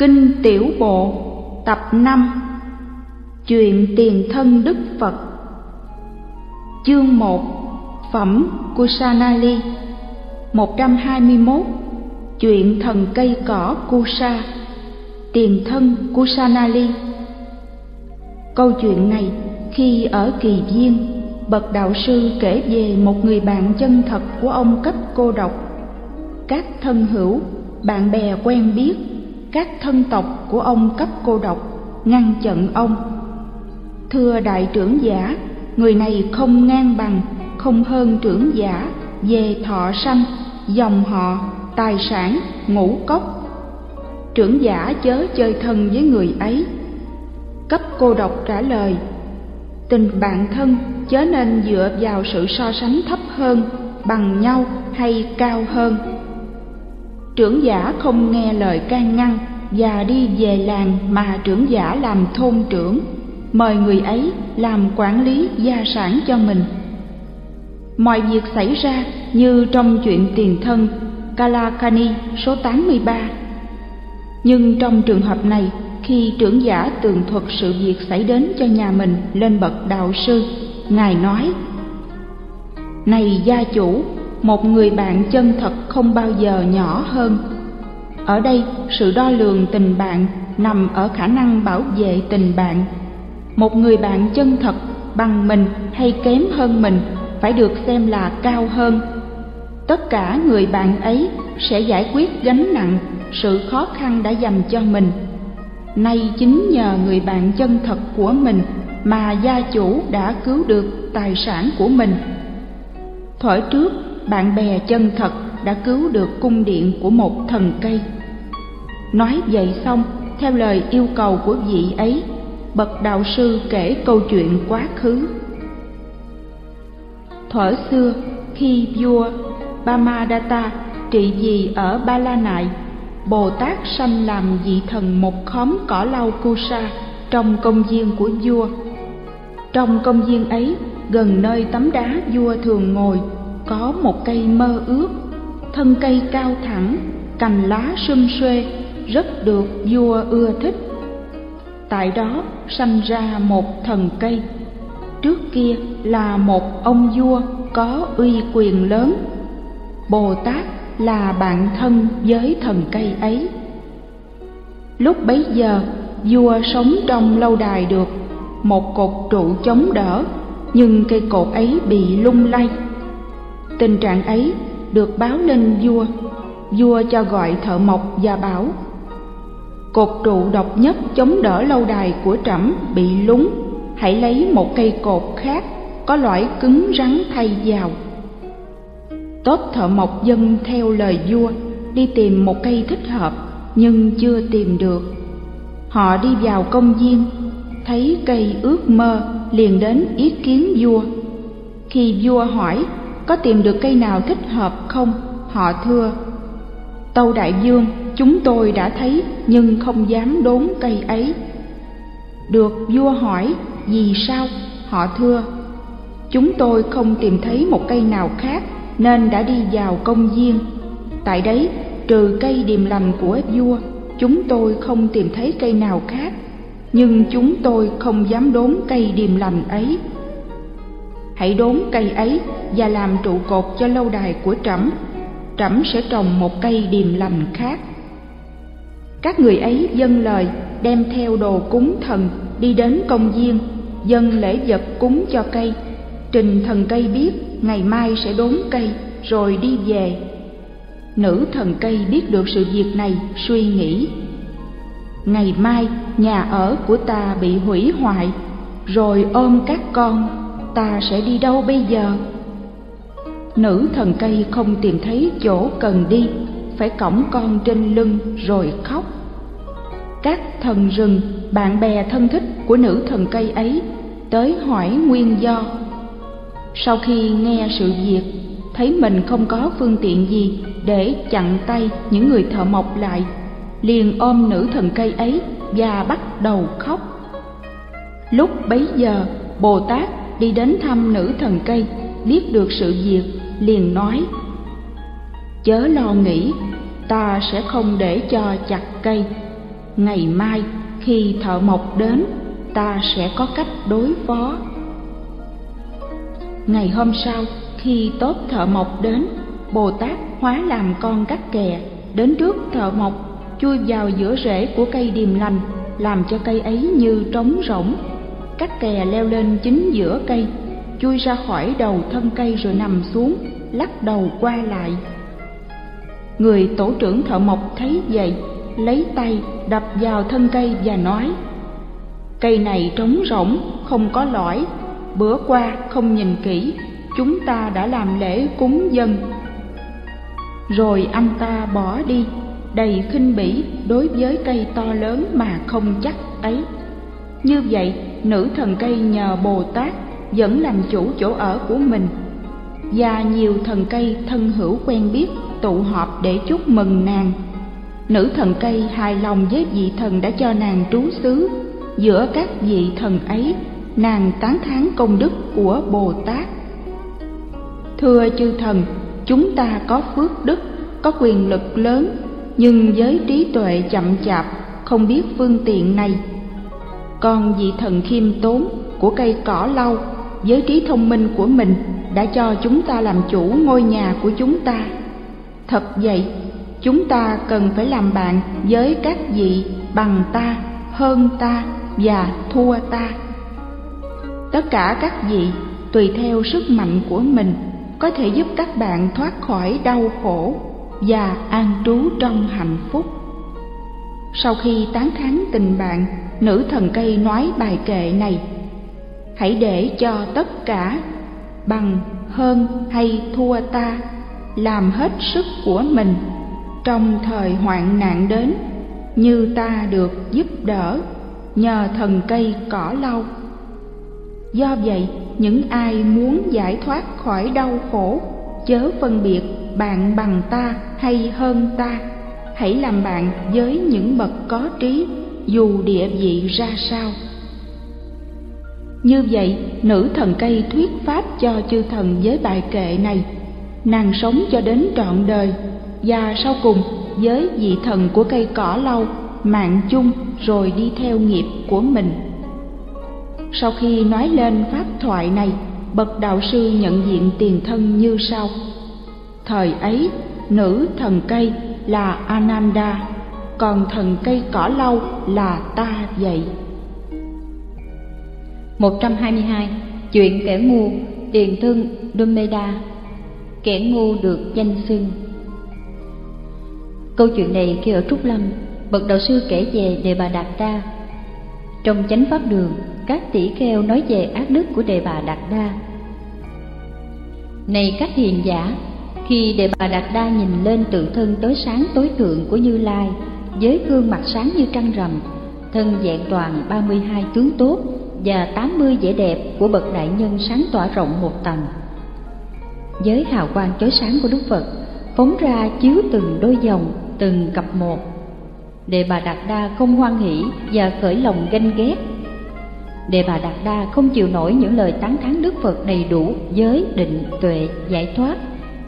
Kinh Tiểu Bộ Tập 5 Chuyện Tiền Thân Đức Phật Chương 1 Phẩm Kusanali 121 Chuyện Thần Cây Cỏ Kusa Tiền Thân Kusanali Câu chuyện này khi ở Kỳ Viên, bậc đạo sư kể về một người bạn chân thật của ông cấp cô độc. Các thân hữu, bạn bè quen biết các thân tộc của ông cấp cô độc, ngăn chặn ông. Thưa đại trưởng giả, người này không ngang bằng, không hơn trưởng giả, về thọ sanh, dòng họ, tài sản, ngũ cốc. Trưởng giả chớ chơi thân với người ấy. Cấp cô độc trả lời, tình bạn thân chớ nên dựa vào sự so sánh thấp hơn, bằng nhau hay cao hơn trưởng giả không nghe lời can ngăn và đi về làng mà trưởng giả làm thôn trưởng. Mời người ấy làm quản lý gia sản cho mình. Mọi việc xảy ra như trong chuyện tiền thân, Kalakani số 83 nhưng trong trường hợp này, khi trưởng giả tường thuật sự việc xảy đến cho nhà mình lên bậc đạo sư, ngài nói, này gia chủ một người bạn chân thật không bao giờ nhỏ hơn. Ở đây, sự đo lường tình bạn nằm ở khả năng bảo vệ tình bạn. Một người bạn chân thật bằng mình hay kém hơn mình phải được xem là cao hơn. Tất cả người bạn ấy sẽ giải quyết gánh nặng sự khó khăn đã dành cho mình. Nay chính nhờ người bạn chân thật của mình mà gia chủ đã cứu được tài sản của mình. Thuở trước bạn bè chân thật đã cứu được cung điện của một thần cây nói vậy xong theo lời yêu cầu của vị ấy bậc đạo sư kể câu chuyện quá khứ thuở xưa khi vua Bamadatta trị vì ở Ba La Nại, Bồ Tát sanh làm vị thần một khóm cỏ lau Kusa trong công viên của vua. Trong công viên ấy, gần nơi tấm đá vua thường ngồi, có một cây mơ ước, thân cây cao thẳng, cành lá sum xuê, rất được vua ưa thích. Tại đó sanh ra một thần cây, trước kia là một ông vua có uy quyền lớn. Bồ Tát là bạn thân với thần cây ấy. Lúc bấy giờ, vua sống trong lâu đài được, một cột trụ chống đỡ, nhưng cây cột ấy bị lung lay tình trạng ấy được báo lên vua. Vua cho gọi thợ mộc và bảo, cột trụ độc nhất chống đỡ lâu đài của trẫm bị lún hãy lấy một cây cột khác có loại cứng rắn thay vào. Tốt thợ mộc dân theo lời vua, đi tìm một cây thích hợp nhưng chưa tìm được. Họ đi vào công viên, thấy cây ước mơ liền đến ý kiến vua. Khi vua hỏi có tìm được cây nào thích hợp không? Họ thưa, tâu đại dương, chúng tôi đã thấy, nhưng không dám đốn cây ấy. Được vua hỏi, vì sao? Họ thưa, chúng tôi không tìm thấy một cây nào khác, nên đã đi vào công viên. Tại đấy, trừ cây điềm lành của vua, chúng tôi không tìm thấy cây nào khác. Nhưng chúng tôi không dám đốn cây điềm lành ấy hãy đốn cây ấy và làm trụ cột cho lâu đài của trẫm. Trẫm sẽ trồng một cây điềm lành khác. Các người ấy dâng lời, đem theo đồ cúng thần, đi đến công viên, dâng lễ vật cúng cho cây. Trình thần cây biết, ngày mai sẽ đốn cây, rồi đi về. Nữ thần cây biết được sự việc này, suy nghĩ. Ngày mai, nhà ở của ta bị hủy hoại, rồi ôm các con ta sẽ đi đâu bây giờ? Nữ thần cây không tìm thấy chỗ cần đi, phải cõng con trên lưng rồi khóc. Các thần rừng, bạn bè thân thích của nữ thần cây ấy tới hỏi nguyên do. Sau khi nghe sự việc, thấy mình không có phương tiện gì để chặn tay những người thợ mộc lại, liền ôm nữ thần cây ấy và bắt đầu khóc. Lúc bấy giờ, bồ tát đi đến thăm nữ thần cây, biết được sự việc, liền nói, chớ lo nghĩ, ta sẽ không để cho chặt cây. Ngày mai khi thợ mộc đến, ta sẽ có cách đối phó. Ngày hôm sau, khi tốt thợ mộc đến, bồ tát hóa làm con cắt kè đến trước thợ mộc, chui vào giữa rễ của cây điềm lành, làm cho cây ấy như trống rỗng cắt kè leo lên chính giữa cây, chui ra khỏi đầu thân cây rồi nằm xuống, lắc đầu qua lại. Người tổ trưởng thợ mộc thấy vậy, lấy tay đập vào thân cây và nói, cây này trống rỗng, không có lõi. Bữa qua không nhìn kỹ, chúng ta đã làm lễ cúng dân. Rồi anh ta bỏ đi, đầy khinh bỉ đối với cây to lớn mà không chắc ấy. Như vậy nữ thần cây nhờ bồ tát dẫn làm chủ chỗ ở của mình. Và nhiều thần cây thân hữu quen biết tụ họp để chúc mừng nàng. Nữ thần cây hài lòng với vị thần đã cho nàng trú xứ. Giữa các vị thần ấy, nàng tán thán công đức của bồ tát. Thưa chư thần, chúng ta có phước đức, có quyền lực lớn, nhưng với trí tuệ chậm chạp, không biết phương tiện này còn vị thần khiêm tốn của cây cỏ lau với trí thông minh của mình đã cho chúng ta làm chủ ngôi nhà của chúng ta. Thật vậy, chúng ta cần phải làm bạn với các vị bằng ta, hơn ta và thua ta. Tất cả các vị tùy theo sức mạnh của mình có thể giúp các bạn thoát khỏi đau khổ và an trú trong hạnh phúc sau khi tán thán tình bạn, nữ thần cây nói bài kệ này. Hãy để cho tất cả, bằng, hơn hay thua ta, làm hết sức của mình. Trong thời hoạn nạn đến, như ta được giúp đỡ, nhờ thần cây cỏ lau. Do vậy, những ai muốn giải thoát khỏi đau khổ, chớ phân biệt bạn bằng ta hay hơn ta hãy làm bạn với những bậc có trí, dù địa vị ra sao. Như vậy, nữ thần cây thuyết pháp cho chư thần với bài kệ này, nàng sống cho đến trọn đời và sau cùng với vị thần của cây cỏ lau, mạng chung rồi đi theo nghiệp của mình. Sau khi nói lên pháp thoại này, bậc đạo sư nhận diện tiền thân như sau. Thời ấy, nữ thần cây là ananda, còn thần cây cỏ lau là ta vậy. 122 chuyện kẻ ngu, tiền thân Dumeda, kẻ ngu được danh xưng. Câu chuyện này khi ở trúc lâm, bậc đạo sư kể về đề bà đạt đa. Trong chánh pháp đường, các tỷ kheo nói về ác đức của đề bà đạt đa. Này các hiền giả khi đề bà đạt đa nhìn lên tự thân tối sáng tối thượng của như lai với gương mặt sáng như trăng rằm thân vẹn toàn 32 tướng tốt và 80 vẻ đẹp của bậc đại nhân sáng tỏa rộng một tầng với hào quang chói sáng của Đức Phật phóng ra chiếu từng đôi dòng, từng cặp một. Đề Bà Đạt Đa không hoan hỷ và khởi lòng ganh ghét. Đề Bà Đạt Đa không chịu nổi những lời tán thán Đức Phật đầy đủ giới, định, tuệ, giải thoát,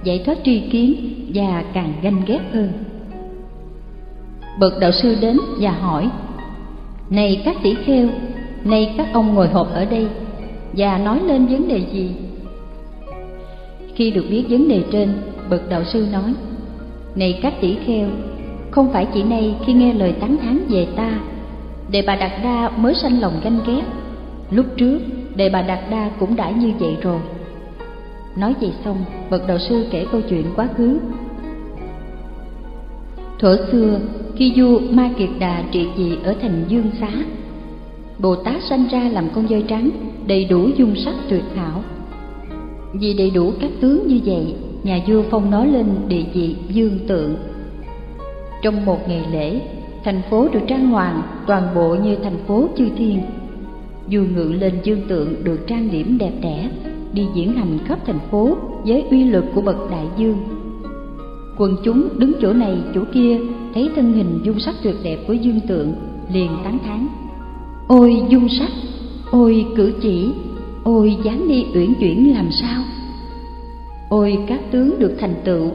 giải thoát tri kiến và càng ganh ghét hơn. Bậc đạo sư đến và hỏi: "Này các tỷ kheo, nay các ông ngồi họp ở đây và nói lên vấn đề gì?" Khi được biết vấn đề trên, bậc đạo sư nói: "Này các tỷ kheo, không phải chỉ nay khi nghe lời tán thán về ta, Đề Bà Đạt Đa mới sanh lòng ganh ghét. Lúc trước, Đề Bà Đạt Đa cũng đã như vậy rồi." Nói vậy xong, bậc đạo sư kể câu chuyện quá khứ. Thuở xưa, khi vua Ma Kiệt Đà trị vì ở thành Dương Xá, Bồ Tát sanh ra làm con voi trắng, đầy đủ dung sắc tuyệt hảo, vì đầy đủ các tướng như vậy, nhà vua phong nó lên địa vị dương tượng. Trong một ngày lễ, thành phố được trang hoàng toàn bộ như thành phố chư thiên. Vua ngự lên dương tượng được trang điểm đẹp đẽ, đi diễn hành khắp thành phố với uy lực của bậc đại dương. Quần chúng đứng chỗ này chỗ kia thấy thân hình dung sắc tuyệt đẹp của dương tượng liền tán thán. Ôi dung sắc ôi cử chỉ ôi dáng đi uyển chuyển làm sao? Ôi các tướng được thành tựu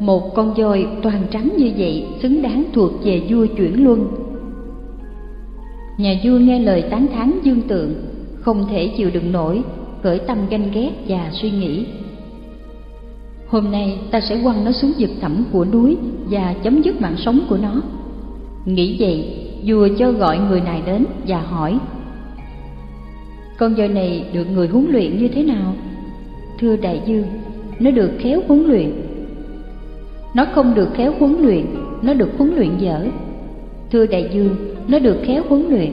một con voi toàn trắng như vậy xứng đáng thuộc về vua chuyển luân. Nhà vua nghe lời tán thán dương tượng, không thể chịu đựng nổi, khởi tâm ganh ghét và suy nghĩ. Hôm nay ta sẽ quăng nó xuống vực thẳm của núi và chấm dứt mạng sống của nó. Nghĩ vậy, vua cho gọi người này đến và hỏi Con voi này được người huấn luyện như thế nào? Thưa đại dương, nó được khéo huấn luyện Nó không được khéo huấn luyện, nó được huấn luyện dở Thưa đại dương, nó được khéo huấn luyện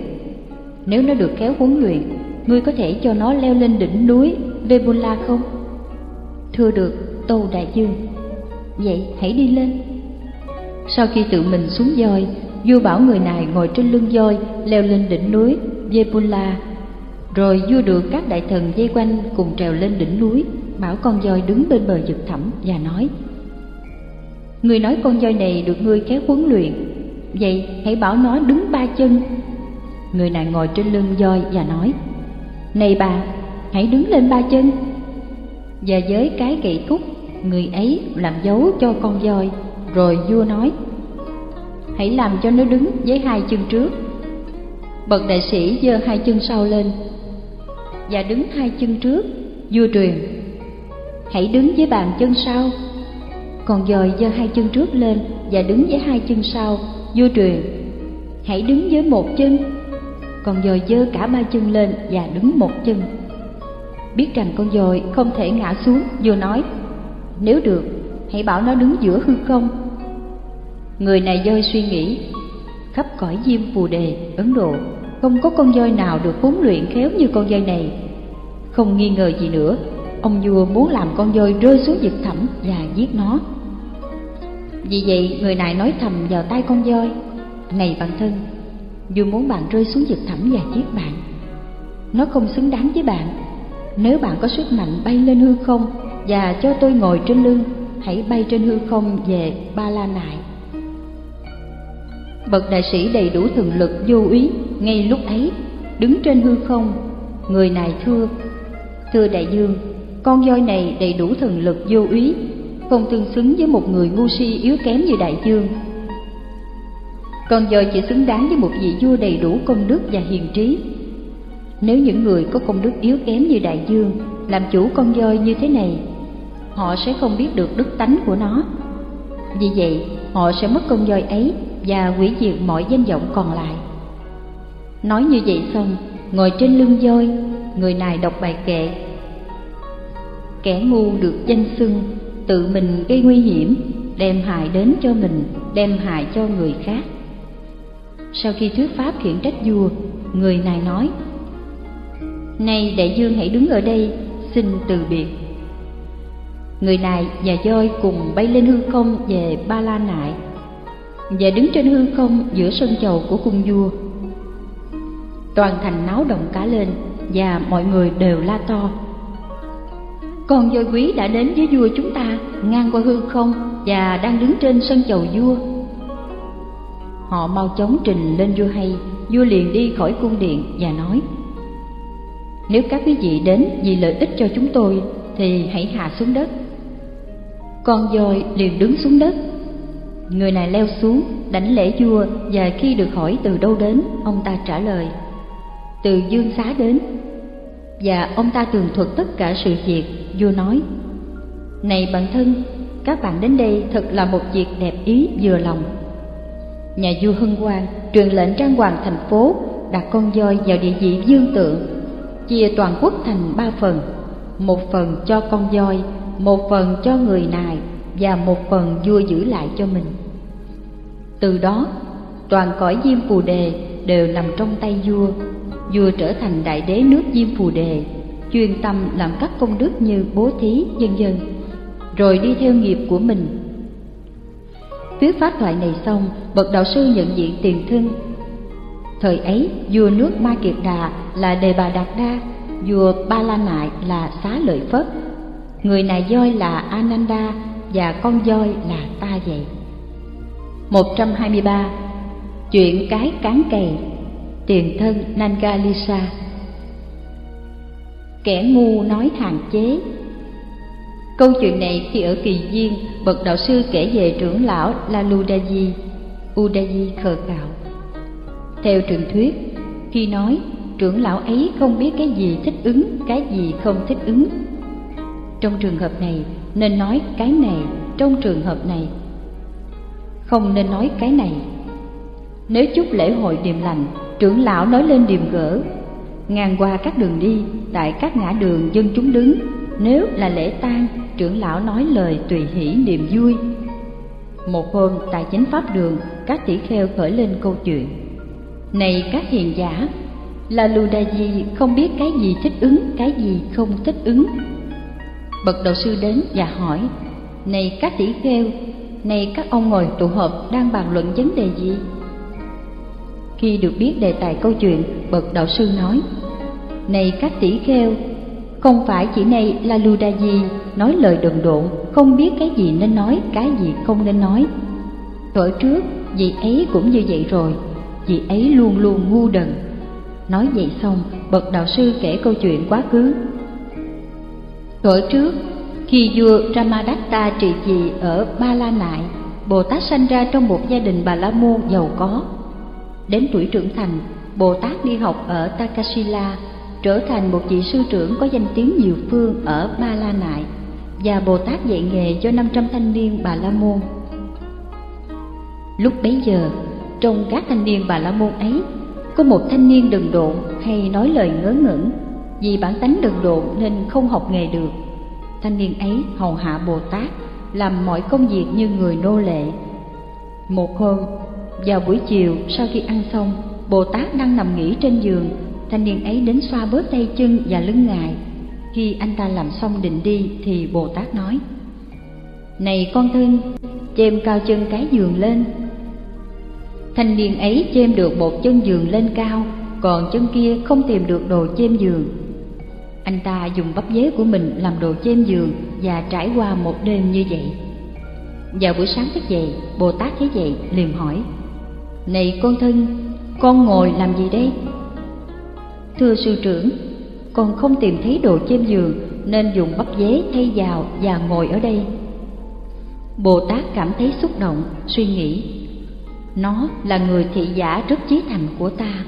Nếu nó được khéo huấn luyện, ngươi có thể cho nó leo lên đỉnh núi Vebula không? Thưa được, Tô Đại Dương Vậy hãy đi lên Sau khi tự mình xuống voi vua bảo người này ngồi trên lưng voi leo lên đỉnh núi Vebula. rồi vua được các đại thần dây quanh cùng trèo lên đỉnh núi bảo con voi đứng bên bờ vực thẳm và nói người nói con voi này được ngươi khéo huấn luyện vậy hãy bảo nó đứng ba chân người này ngồi trên lưng voi và nói này bà, hãy đứng lên ba chân. Và với cái gậy thúc, người ấy làm dấu cho con voi, rồi vua nói, hãy làm cho nó đứng với hai chân trước. Bậc đại sĩ giơ hai chân sau lên. Và đứng hai chân trước, vua truyền, hãy đứng với bàn chân sau. Còn dòi giơ hai chân trước lên và đứng với hai chân sau, vua truyền, hãy đứng với một chân còn dòi giơ cả ba chân lên và đứng một chân. Biết rằng con dòi không thể ngã xuống vua nói nếu được hãy bảo nó đứng giữa hư không. Người này dơi suy nghĩ Khắp cõi diêm phù đề, Ấn Độ Không có con voi nào được huấn luyện khéo như con voi này. Không nghi ngờ gì nữa Ông vua muốn làm con voi rơi xuống vực thẳm và giết nó. Vì vậy người này nói thầm vào tay con voi Này bạn thân dù muốn bạn rơi xuống vực thẳm và giết bạn, Nó không xứng đáng với bạn. Nếu bạn có sức mạnh bay lên hư không Và cho tôi ngồi trên lưng, Hãy bay trên hư không về Ba La Nại bậc đại sĩ đầy đủ thần lực vô úy ngay lúc ấy, đứng trên hư không. Người này thưa thưa đại dương, con voi này đầy đủ thần lực vô úy không tương xứng với một người ngu si yếu kém như đại dương con voi chỉ xứng đáng với một vị vua đầy đủ công đức và hiền trí. Nếu những người có công đức yếu kém như đại dương làm chủ con voi như thế này, họ sẽ không biết được đức tánh của nó. Vì vậy, họ sẽ mất con voi ấy và hủy diệt mọi danh vọng còn lại. Nói như vậy xong, ngồi trên lưng voi, người này đọc bài kệ. Kẻ ngu được danh xưng, tự mình gây nguy hiểm, đem hại đến cho mình, đem hại cho người khác sau khi thuyết pháp khiển trách vua, người này nói, nay đại dương hãy đứng ở đây, xin từ biệt. Người này và voi cùng bay lên hư không về ba la nại và đứng trên hư không giữa sân chầu của cung vua. Toàn thành náo động cả lên và mọi người đều la to, con voi quý đã đến với vua chúng ta, ngang qua hư không và đang đứng trên sân chầu vua họ mau chóng trình lên vua hay. Vua liền đi khỏi cung điện và nói nếu các quý vị đến vì lợi ích cho chúng tôi thì hãy hạ xuống đất. Con voi liền đứng xuống đất. Người này leo xuống, đánh lễ vua và khi được hỏi từ đâu đến, ông ta trả lời Từ dương xá đến. Và ông ta tường thuật tất cả sự việc, vua nói Này bạn thân, các bạn đến đây thật là một việc đẹp ý vừa lòng. Nhà vua hưng Quang, truyền lệnh trang hoàng thành phố, đặt con voi vào địa vị dương tượng, chia toàn quốc thành ba phần. Một phần cho con voi, một phần cho người nài, và một phần vua giữ lại cho mình. Từ đó, toàn cõi diêm phù đề đều nằm trong tay vua. Vua trở thành đại đế nước diêm phù đề, chuyên tâm làm các công đức như bố thí vân vân rồi đi theo nghiệp của mình thuyết pháp thoại này xong, bậc đạo sư nhận diện tiền thân. Thời ấy, vua nước ma kiệt đà là đề bà đạt đa, vua ba la nại là xá lợi phất. Người này voi là ananda và con voi là ta vậy 123 Chuyện cái cán cày, Tiền thân Nangalisa. Kẻ ngu nói hàng chế. Câu chuyện này khi ở kỳ viên Bậc đạo sư kể về trưởng lão Laludaji Udaji khờ cạo Theo truyền thuyết, khi nói trưởng lão ấy không biết cái gì thích ứng, cái gì không thích ứng. Trong trường hợp này, nên nói cái này, trong trường hợp này. Không nên nói cái này. Nếu chúc lễ hội điềm lành, trưởng lão nói lên điềm gỡ ngang qua các đường đi, tại các ngã đường dân chúng đứng, nếu là lễ tang trưởng lão nói lời tùy hỷ niềm vui. Một hôm, tại chính pháp đường, các tỷ kheo khởi lên câu chuyện. Này các hiền giả là lù đà gì không biết cái gì thích ứng, cái gì không thích ứng. Bậc đầu sư đến và hỏi, này các tỷ kheo, này các ông ngồi tụ họp đang bàn luận vấn đề gì? Khi được biết đề tài câu chuyện, bậc đạo sư nói, này các tỷ kheo không phải chỉ này là lù đà gì nói lời đần độn không biết cái gì nên nói cái gì không nên nói. Thuở trước vị ấy cũng như vậy rồi vị ấy luôn luôn ngu đần. Nói vậy xong bậc đạo sư kể câu chuyện quá khứ. Thuở trước khi vua Ramadatta trị vì ở Ba La Nại, Bồ Tát sanh ra trong một gia đình Bà La Môn giàu có. Đến tuổi trưởng thành, Bồ Tát đi học ở Takashila trở thành một vị sư trưởng có danh tiếng nhiều phương ở Ba La Nại và Bồ Tát dạy nghề cho 500 thanh niên Bà La Môn. Lúc bấy giờ, trong các thanh niên Bà La Môn ấy, có một thanh niên đần độn hay nói lời ngớ ngẩn, vì bản tánh đần độn nên không học nghề được thanh niên ấy hầu hạ Bồ Tát, làm mọi công việc như người nô lệ. Một hôm, vào buổi chiều sau khi ăn xong, Bồ Tát đang nằm nghỉ trên giường, thanh niên ấy đến xoa bớt tay chân và lưng ngài. Khi anh ta làm xong định đi thì Bồ Tát nói: "Này con thân, chêm cao chân cái giường lên." Thanh niên ấy chêm được một chân giường lên cao, còn chân kia không tìm được đồ chêm giường anh ta dùng bắp dế của mình làm đồ chêm giường và trải qua một đêm như vậy. Vào buổi sáng thức dậy, Bồ Tát thấy vậy liền hỏi: "Này con thân, con ngồi làm gì đây?" "Thưa sư trưởng, con không tìm thấy đồ trên giường nên dùng bắp dế thay vào và ngồi ở đây." Bồ Tát cảm thấy xúc động, suy nghĩ: "Nó là người thị giả rất chí thành của ta."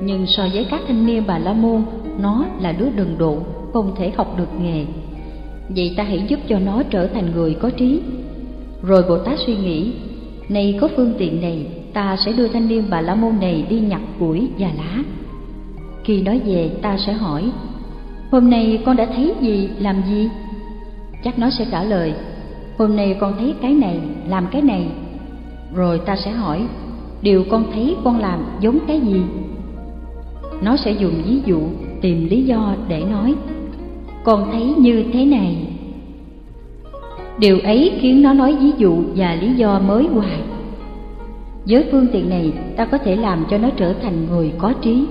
nhưng so với các thanh niên bà la môn nó là đứa đần độn không thể học được nghề vậy ta hãy giúp cho nó trở thành người có trí rồi bồ tát suy nghĩ nay có phương tiện này ta sẽ đưa thanh niên bà la môn này đi nhặt củi và lá khi nói về, ta sẽ hỏi, hôm nay con đã thấy gì, làm gì? Chắc nó sẽ trả lời, hôm nay con thấy cái này, làm cái này. Rồi ta sẽ hỏi, điều con thấy con làm giống cái gì? Nó sẽ dùng ví dụ, tìm lý do để nói, con thấy như thế này. Điều ấy khiến nó nói ví dụ và lý do mới hoài. Với phương tiện này, ta có thể làm cho nó trở thành người có trí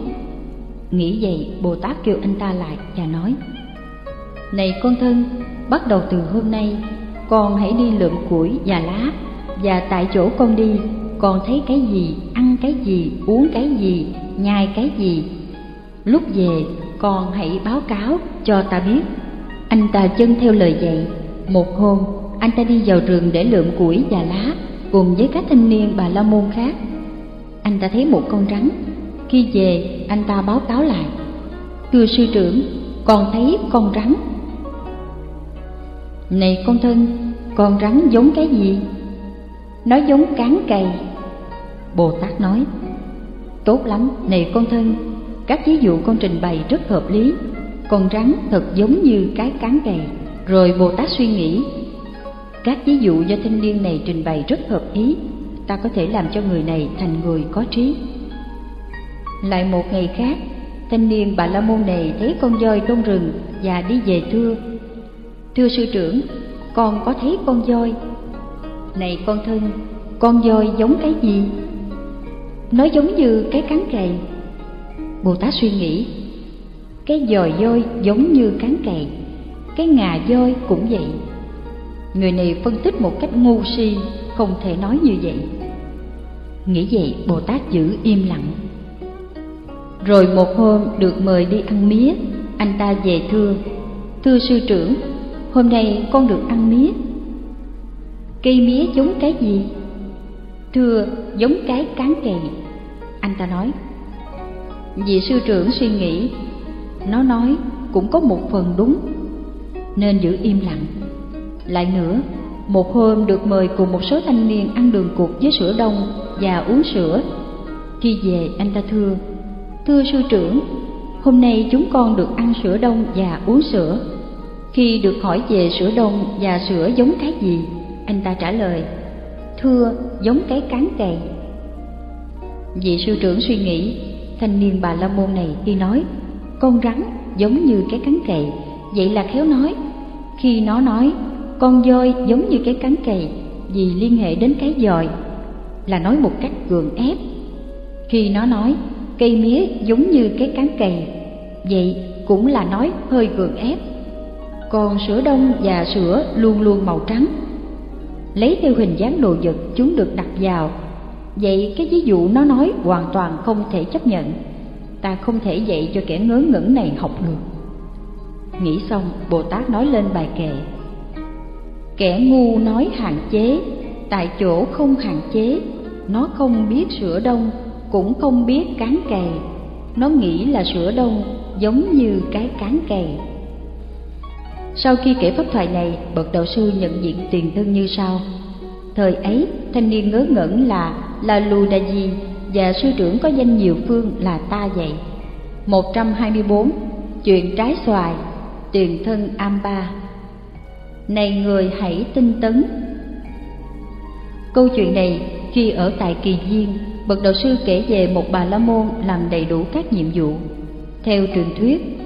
nghĩ vậy, bồ tát kêu anh ta lại và nói, này con thân, bắt đầu từ hôm nay, con hãy đi lượm củi và lá, và tại chỗ con đi, con thấy cái gì, ăn cái gì, uống cái gì, nhai cái gì. Lúc về, con hãy báo cáo cho ta biết. Anh ta chân theo lời dạy. Một hôm, anh ta đi vào rừng để lượm củi và lá cùng với các thanh niên bà la môn khác. Anh ta thấy một con rắn khi về, anh ta báo cáo lại. Thưa sư trưởng, con thấy con rắn. Này con thân, con rắn giống cái gì? Nó giống cán cày. Bồ tát nói, tốt lắm, này con thân, các ví dụ con trình bày rất hợp lý. Con rắn thật giống như cái cán cày. Rồi bồ tát suy nghĩ, các ví dụ do thanh niên này trình bày rất hợp ý. Ta có thể làm cho người này thành người có trí lại một ngày khác, thanh niên bà la môn này thấy con voi trong rừng và đi về thưa. Thưa sư trưởng, con có thấy con voi? Này con thân, con voi giống cái gì? Nó giống như cái cán cày. Bồ Tát suy nghĩ, Cái dòi voi giống như cán cày, Cái ngà voi cũng vậy. Người này phân tích một cách ngu si, Không thể nói như vậy. Nghĩ vậy, Bồ Tát giữ im lặng. Rồi một hôm được mời đi ăn mía Anh ta về thưa Thưa sư trưởng Hôm nay con được ăn mía Cây mía giống cái gì? Thưa giống cái cán kè. Anh ta nói Vị sư trưởng suy nghĩ, nó nói cũng có một phần đúng, nên giữ im lặng. Lại nữa, một hôm được mời cùng một số thanh niên ăn đường cuộc với sữa đông và uống sữa. Khi về anh ta thưa, thưa sư trưởng, hôm nay chúng con được ăn sữa đông và uống sữa. Khi được hỏi về sữa đông và sữa giống cái gì, anh ta trả lời, thưa giống cái cán cày. Vị sư trưởng suy nghĩ, thanh niên bà la môn này khi nói, con rắn giống như cái cán cày, vậy là khéo nói. Khi nó nói con voi giống như cái cán cày vì liên hệ đến cái dòi là nói một cách gượng ép khi nó nói cây mía giống như cái cán cày. Vậy cũng là nói hơi gượng ép. Còn sữa đông và sữa luôn luôn màu trắng. Lấy theo hình dáng đồ vật chúng được đặt vào. Vậy cái ví dụ nó nói hoàn toàn không thể chấp nhận. Ta không thể dạy cho kẻ ngớ ngẩn này học được. Nghĩ xong, bồ tát nói lên bài kệ. Kẻ ngu nói hạn chế, tại chỗ không hạn chế, nó không biết sửa đông cũng không biết cán cày. Nó nghĩ là sữa đông giống như cái cán cày. Sau khi kể pháp thoại này, bậc đạo sư nhận diện tiền thân như sau. Thời ấy, thanh niên ngớ ngẩn là là lù đà di và sư trưởng có danh nhiều phương là ta vậy 124 chuyện trái xoài, tiền thân Am Ba. Này người hãy tinh tấn. Câu chuyện này khi ở tại kỳ viên bậc đạo sư kể về một bà la môn làm đầy đủ các nhiệm vụ. Theo truyền thuyết,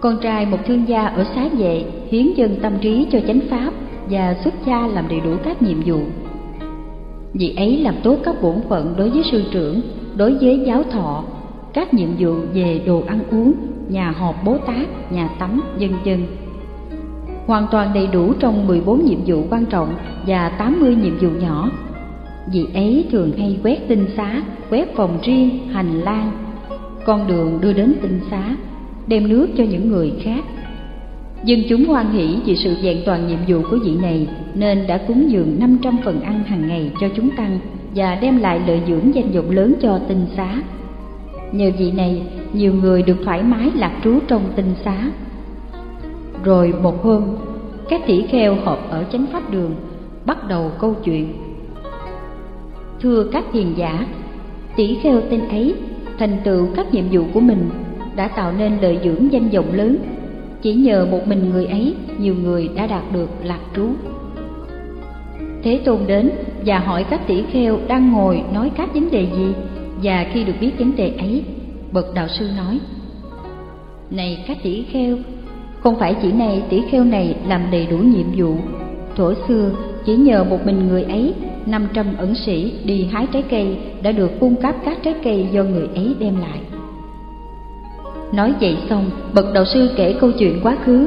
con trai một thương gia ở xá vệ hiến dân tâm trí cho chánh pháp và xuất gia làm đầy đủ các nhiệm vụ. Vì ấy làm tốt các bổn phận đối với sư trưởng, đối với giáo thọ, các nhiệm vụ về đồ ăn uống, nhà họp bố tát, nhà tắm, vân vân. Hoàn toàn đầy đủ trong 14 nhiệm vụ quan trọng và 80 nhiệm vụ nhỏ. Vì ấy thường hay quét tinh xá, quét phòng riêng, hành lang, con đường đưa đến tinh xá, đem nước cho những người khác. Dân chúng hoan hỷ vì sự vẹn toàn nhiệm vụ của vị này nên đã cúng dường 500 phần ăn hàng ngày cho chúng tăng và đem lại lợi dưỡng danh vọng lớn cho tinh xá. Nhờ vị này, nhiều người được thoải mái lạc trú trong tinh xá rồi một hôm, các tỷ kheo họp ở chánh pháp đường, bắt đầu câu chuyện. Thưa các thiền giả, tỷ kheo tên ấy thành tựu các nhiệm vụ của mình đã tạo nên lợi dưỡng danh vọng lớn. Chỉ nhờ một mình người ấy, nhiều người đã đạt được lạc trú. Thế Tôn đến và hỏi các tỷ kheo đang ngồi nói các vấn đề gì và khi được biết vấn đề ấy, bậc đạo sư nói: Này các tỷ kheo, không phải chỉ này tỷ kheo này làm đầy đủ nhiệm vụ thổ xưa chỉ nhờ một mình người ấy 500 ẩn sĩ đi hái trái cây đã được cung cấp các trái cây do người ấy đem lại. Nói vậy xong, bậc đạo sư kể câu chuyện quá khứ.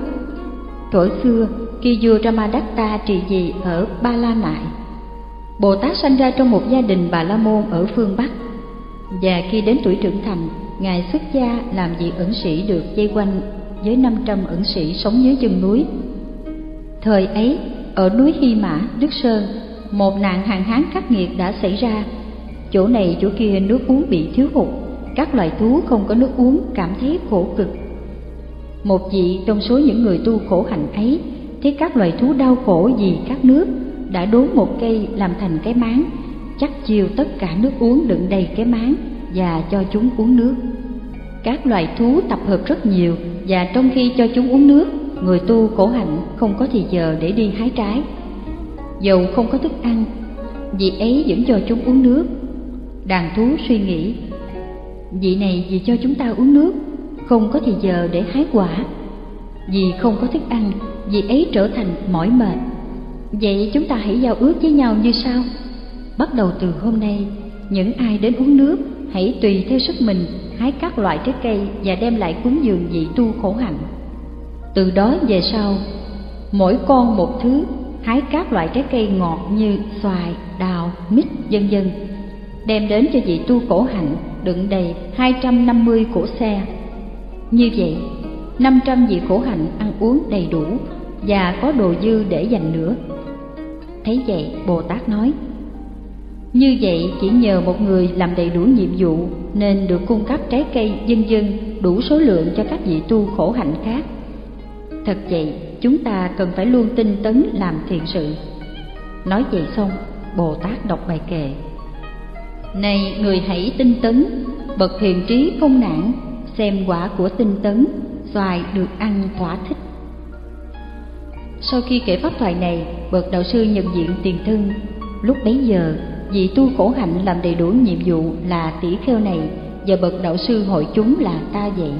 Thổi xưa, khi vua Ramadatta trị vì ở Ba La Nại Bồ Tát sanh ra trong một gia đình Bà La Môn ở phương Bắc. Và khi đến tuổi trưởng thành, Ngài xuất gia làm vị ẩn sĩ được dây quanh với 500 ẩn sĩ sống dưới chân núi. Thời ấy, ở núi Hy Mã, Đức Sơn, một nạn hạn hán khắc nghiệt đã xảy ra. Chỗ này chỗ kia nước uống bị thiếu hụt, các loài thú không có nước uống cảm thấy khổ cực. Một vị trong số những người tu khổ hạnh ấy thấy các loài thú đau khổ vì các nước đã đốn một cây làm thành cái máng, chắc chiều tất cả nước uống đựng đầy cái máng và cho chúng uống nước. Các loài thú tập hợp rất nhiều và trong khi cho chúng uống nước, người tu khổ hạnh không có thì giờ để đi hái trái. Dầu không có thức ăn, vị ấy vẫn cho chúng uống nước. Đàn thú suy nghĩ, vị này vì cho chúng ta uống nước, không có thì giờ để hái quả. Vì không có thức ăn, vị ấy trở thành mỏi mệt. Vậy chúng ta hãy giao ước với nhau như sau. Bắt đầu từ hôm nay, những ai đến uống nước, hãy tùy theo sức mình hái các loại trái cây và đem lại cúng dường vị tu khổ hạnh. Từ đó về sau, mỗi con một thứ, hái các loại trái cây ngọt như xoài, đào, mít, vân vân, đem đến cho vị tu khổ hạnh đựng đầy 250 cổ xe. Như vậy, 500 vị khổ hạnh ăn uống đầy đủ và có đồ dư để dành nữa. Thấy vậy, Bồ Tát nói: Như vậy chỉ nhờ một người làm đầy đủ nhiệm vụ nên được cung cấp trái cây dân dân đủ số lượng cho các vị tu khổ hạnh khác. Thật vậy, chúng ta cần phải luôn tinh tấn làm thiện sự. Nói vậy xong, Bồ Tát đọc bài kệ. Này người hãy tinh tấn, bậc hiền trí không nản, xem quả của tinh tấn, xoài được ăn thỏa thích. Sau khi kể pháp thoại này, bậc đạo sư nhận diện tiền thân. Lúc bấy giờ, vị tu khổ hạnh làm đầy đủ nhiệm vụ là tỷ kheo này và bậc đạo sư hội chúng là ta vậy.